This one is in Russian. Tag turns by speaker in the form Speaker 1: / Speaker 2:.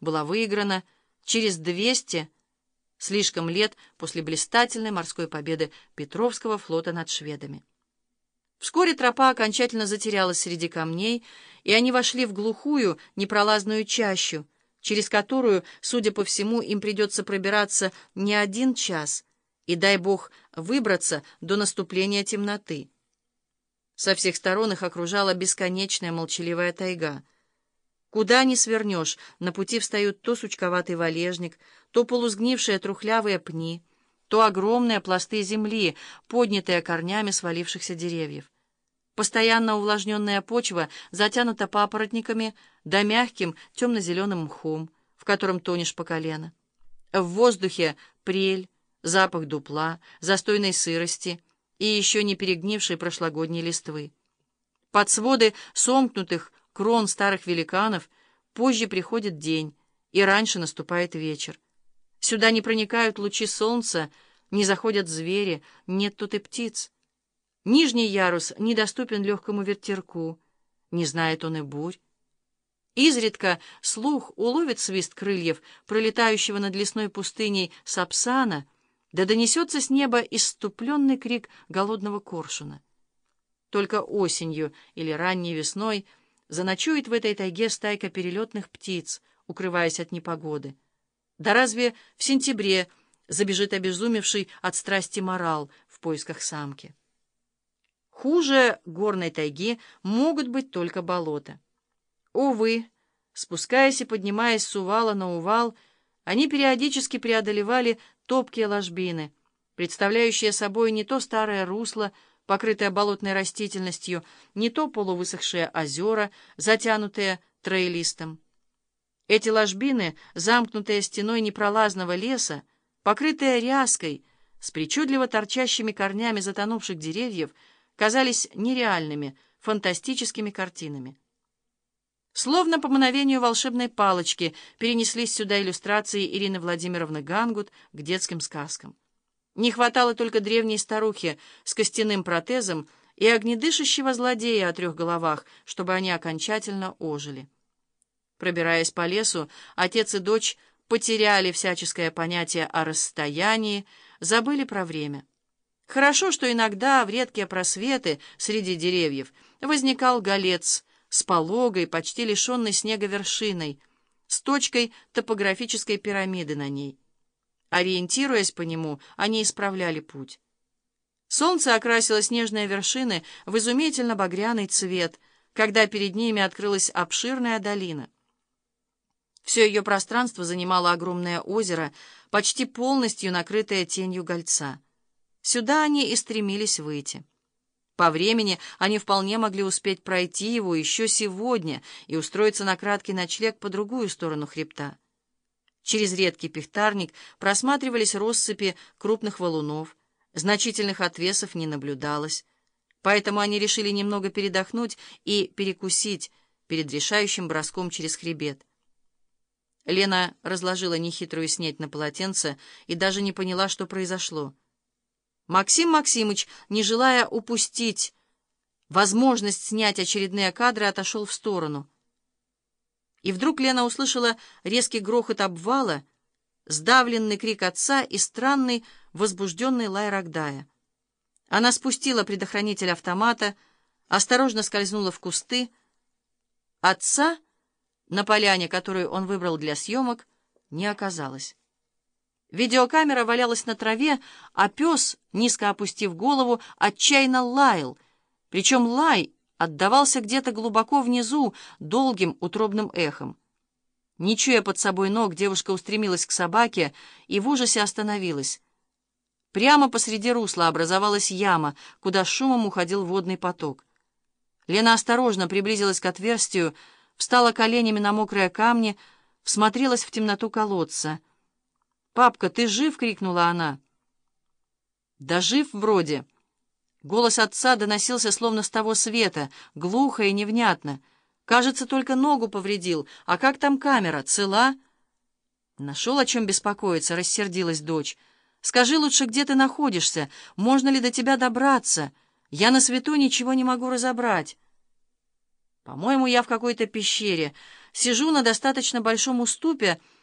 Speaker 1: была выиграна через 200 слишком лет после блистательной морской победы Петровского флота над шведами. Вскоре тропа окончательно затерялась среди камней, и они вошли в глухую, непролазную чащу, через которую, судя по всему, им придется пробираться не один час, и, дай бог, выбраться до наступления темноты. Со всех сторон их окружала бесконечная молчаливая тайга. Куда ни свернешь, на пути встают то сучковатый валежник, то полузгнившие трухлявые пни, то огромные пласты земли, поднятые корнями свалившихся деревьев. Постоянно увлажненная почва затянута папоротниками да мягким темно-зеленым мхом, в котором тонешь по колено. В воздухе прель, запах дупла, застойной сырости — и еще не перегнившей прошлогодней листвы. Под своды сомкнутых крон старых великанов позже приходит день, и раньше наступает вечер. Сюда не проникают лучи солнца, не заходят звери, нет тут и птиц. Нижний ярус недоступен легкому ветерку, не знает он и бурь. Изредка слух уловит свист крыльев, пролетающего над лесной пустыней сапсана — да донесется с неба иступленный крик голодного коршуна. Только осенью или ранней весной заночует в этой тайге стайка перелетных птиц, укрываясь от непогоды. Да разве в сентябре забежит обезумевший от страсти морал в поисках самки? Хуже горной тайги могут быть только болота. Увы, спускаясь и поднимаясь с увала на увал, они периодически преодолевали топкие ложбины, представляющие собой не то старое русло, покрытое болотной растительностью, не то полувысохшие озера, затянутые троелистом. Эти ложбины, замкнутые стеной непролазного леса, покрытые ряской, с причудливо торчащими корнями затонувших деревьев, казались нереальными, фантастическими картинами. Словно по мановению волшебной палочки перенеслись сюда иллюстрации Ирины Владимировны Гангут к детским сказкам. Не хватало только древней старухи с костяным протезом и огнедышащего злодея о трех головах, чтобы они окончательно ожили. Пробираясь по лесу, отец и дочь потеряли всяческое понятие о расстоянии, забыли про время. Хорошо, что иногда в редкие просветы среди деревьев возникал голец — с пологой, почти лишенной снега вершиной, с точкой топографической пирамиды на ней. Ориентируясь по нему, они исправляли путь. Солнце окрасило снежные вершины в изумительно багряный цвет, когда перед ними открылась обширная долина. Все ее пространство занимало огромное озеро, почти полностью накрытое тенью гольца. Сюда они и стремились выйти. По времени они вполне могли успеть пройти его еще сегодня и устроиться на краткий ночлег по другую сторону хребта. Через редкий пихтарник просматривались россыпи крупных валунов, значительных отвесов не наблюдалось, поэтому они решили немного передохнуть и перекусить перед решающим броском через хребет. Лена разложила нехитрую снеть на полотенце и даже не поняла, что произошло. Максим Максимыч, не желая упустить возможность снять очередные кадры, отошел в сторону. И вдруг Лена услышала резкий грохот обвала, сдавленный крик отца и странный возбужденный лай Рогдая. Она спустила предохранитель автомата, осторожно скользнула в кусты. Отца на поляне, которую он выбрал для съемок, не оказалось. Видеокамера валялась на траве, а пес, низко опустив голову, отчаянно лаял. Причем лай отдавался где-то глубоко внизу, долгим утробным эхом. Не чуя под собой ног, девушка устремилась к собаке и в ужасе остановилась. Прямо посреди русла образовалась яма, куда шумом уходил водный поток. Лена осторожно приблизилась к отверстию, встала коленями на мокрые камни, всмотрелась в темноту колодца — «Папка, ты жив?» — крикнула она. «Да жив вроде». Голос отца доносился словно с того света, глухо и невнятно. Кажется, только ногу повредил. А как там камера? Цела? Нашел, о чем беспокоиться, рассердилась дочь. Скажи лучше, где ты находишься? Можно ли до тебя добраться? Я на свету ничего не могу разобрать. По-моему, я в какой-то пещере. Сижу на достаточно большом уступе,